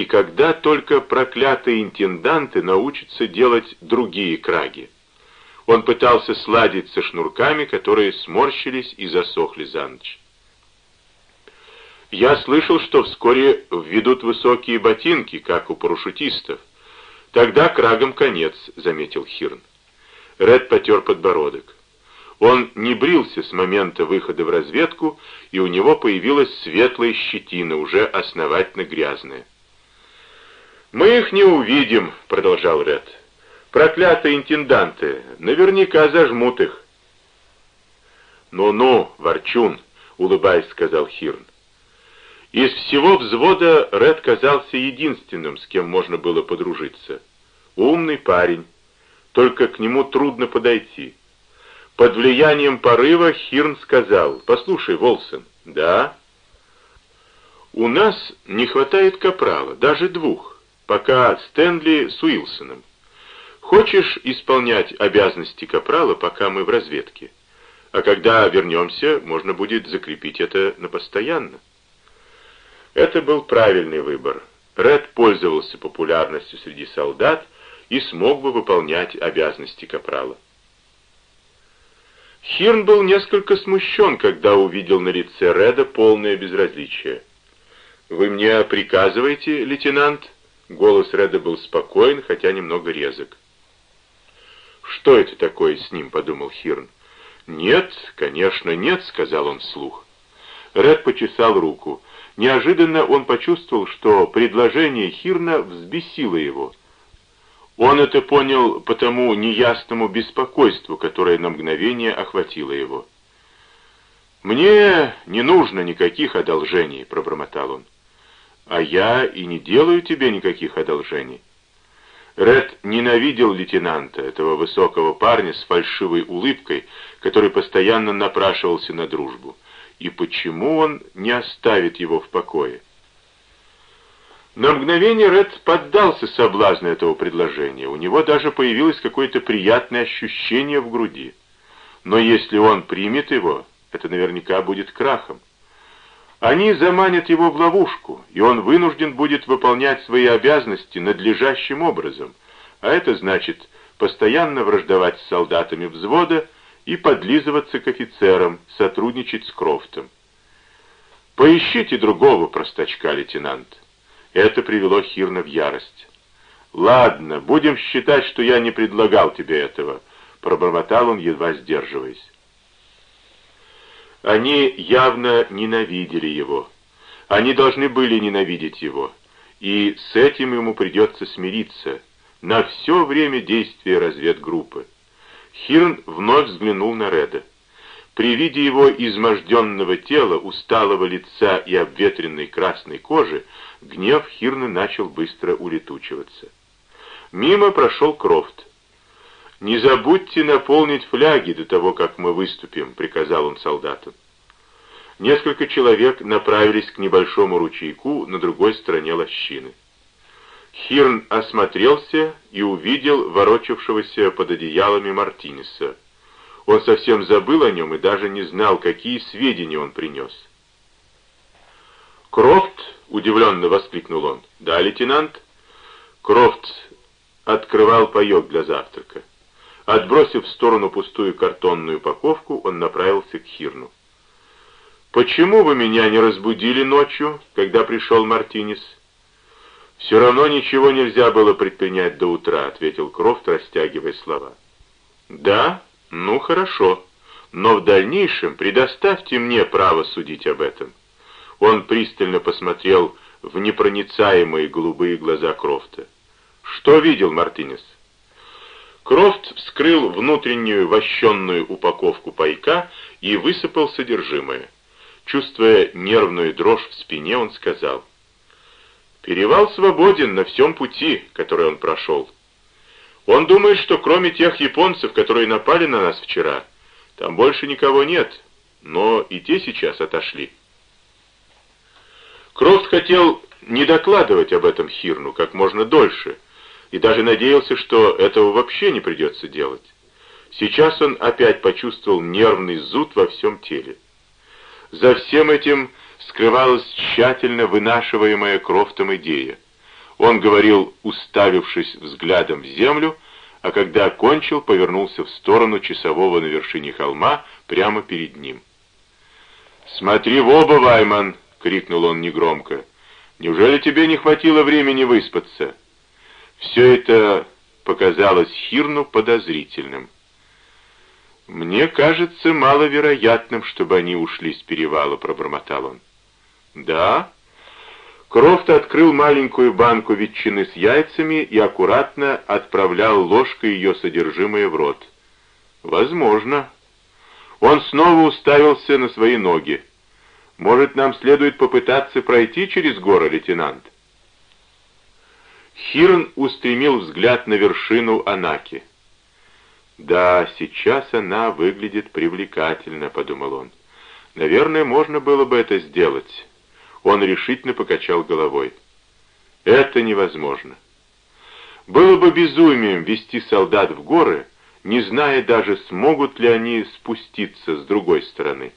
и когда только проклятые интенданты научатся делать другие краги. Он пытался сладить со шнурками, которые сморщились и засохли за ночь. Я слышал, что вскоре введут высокие ботинки, как у парашютистов. Тогда крагом конец, заметил Хирн. Ред потер подбородок. Он не брился с момента выхода в разведку, и у него появилась светлая щетина, уже основательно грязная. «Мы их не увидим», — продолжал Ред. «Проклятые интенданты наверняка зажмут их». «Ну-ну, Ворчун», — улыбаясь, сказал Хирн. Из всего взвода Ред казался единственным, с кем можно было подружиться. Умный парень, только к нему трудно подойти. Под влиянием порыва Хирн сказал, «Послушай, Волсон, да?» «У нас не хватает капрала, даже двух, пока Стэнли с Уилсоном. Хочешь исполнять обязанности капрала, пока мы в разведке? А когда вернемся, можно будет закрепить это на постоянно». Это был правильный выбор. Ред пользовался популярностью среди солдат и смог бы выполнять обязанности капрала. Хирн был несколько смущен, когда увидел на лице Реда полное безразличие. «Вы мне приказываете, лейтенант?» Голос Реда был спокоен, хотя немного резок. «Что это такое с ним?» — подумал Хирн. «Нет, конечно, нет», — сказал он вслух. Ред почесал руку. Неожиданно он почувствовал, что предложение Хирна взбесило его. Он это понял по тому неясному беспокойству, которое на мгновение охватило его. «Мне не нужно никаких одолжений», — пробормотал он. «А я и не делаю тебе никаких одолжений». Ред ненавидел лейтенанта, этого высокого парня с фальшивой улыбкой, который постоянно напрашивался на дружбу и почему он не оставит его в покое. На мгновение Ред поддался соблазну этого предложения. У него даже появилось какое-то приятное ощущение в груди. Но если он примет его, это наверняка будет крахом. Они заманят его в ловушку, и он вынужден будет выполнять свои обязанности надлежащим образом, а это значит постоянно враждовать с солдатами взвода, и подлизываться к офицерам, сотрудничать с Крофтом. «Поищите другого простачка, лейтенант». Это привело Хирна в ярость. «Ладно, будем считать, что я не предлагал тебе этого», — пробормотал он, едва сдерживаясь. Они явно ненавидели его. Они должны были ненавидеть его. И с этим ему придется смириться на все время действия разведгруппы. Хирн вновь взглянул на Реда. При виде его изможденного тела, усталого лица и обветренной красной кожи, гнев Хирна начал быстро улетучиваться. Мимо прошел Крофт. «Не забудьте наполнить фляги до того, как мы выступим», — приказал он солдатам. Несколько человек направились к небольшому ручейку на другой стороне лощины. Хирн осмотрелся и увидел ворочавшегося под одеялами Мартинеса. Он совсем забыл о нем и даже не знал, какие сведения он принес. «Крофт!» — удивленно воскликнул он. «Да, лейтенант?» Крофт открывал паек для завтрака. Отбросив в сторону пустую картонную упаковку, он направился к Хирну. «Почему вы меня не разбудили ночью, когда пришел Мартинес?» «Все равно ничего нельзя было предпринять до утра», — ответил Крофт, растягивая слова. «Да? Ну, хорошо. Но в дальнейшем предоставьте мне право судить об этом». Он пристально посмотрел в непроницаемые голубые глаза Крофта. «Что видел Мартинес?» Крофт вскрыл внутреннюю вощенную упаковку пайка и высыпал содержимое. Чувствуя нервную дрожь в спине, он сказал, Перевал свободен на всем пути, который он прошел. Он думает, что кроме тех японцев, которые напали на нас вчера, там больше никого нет, но и те сейчас отошли. Крофт хотел не докладывать об этом Хирну как можно дольше, и даже надеялся, что этого вообще не придется делать. Сейчас он опять почувствовал нервный зуд во всем теле. За всем этим скрывалась тщательно вынашиваемая Крофтом идея. Он говорил, уставившись взглядом в землю, а когда окончил, повернулся в сторону часового на вершине холма прямо перед ним. «Смотри в оба, Вайман!» — крикнул он негромко. «Неужели тебе не хватило времени выспаться?» Все это показалось Хирну подозрительным. «Мне кажется маловероятным, чтобы они ушли с перевала», — пробормотал он. «Да?» Крофт открыл маленькую банку ветчины с яйцами и аккуратно отправлял ложкой ее содержимое в рот. «Возможно». Он снова уставился на свои ноги. «Может, нам следует попытаться пройти через горы, лейтенант?» Хирн устремил взгляд на вершину Анаки. «Да, сейчас она выглядит привлекательно», — подумал он. «Наверное, можно было бы это сделать». Он решительно покачал головой. «Это невозможно. Было бы безумием вести солдат в горы, не зная даже, смогут ли они спуститься с другой стороны.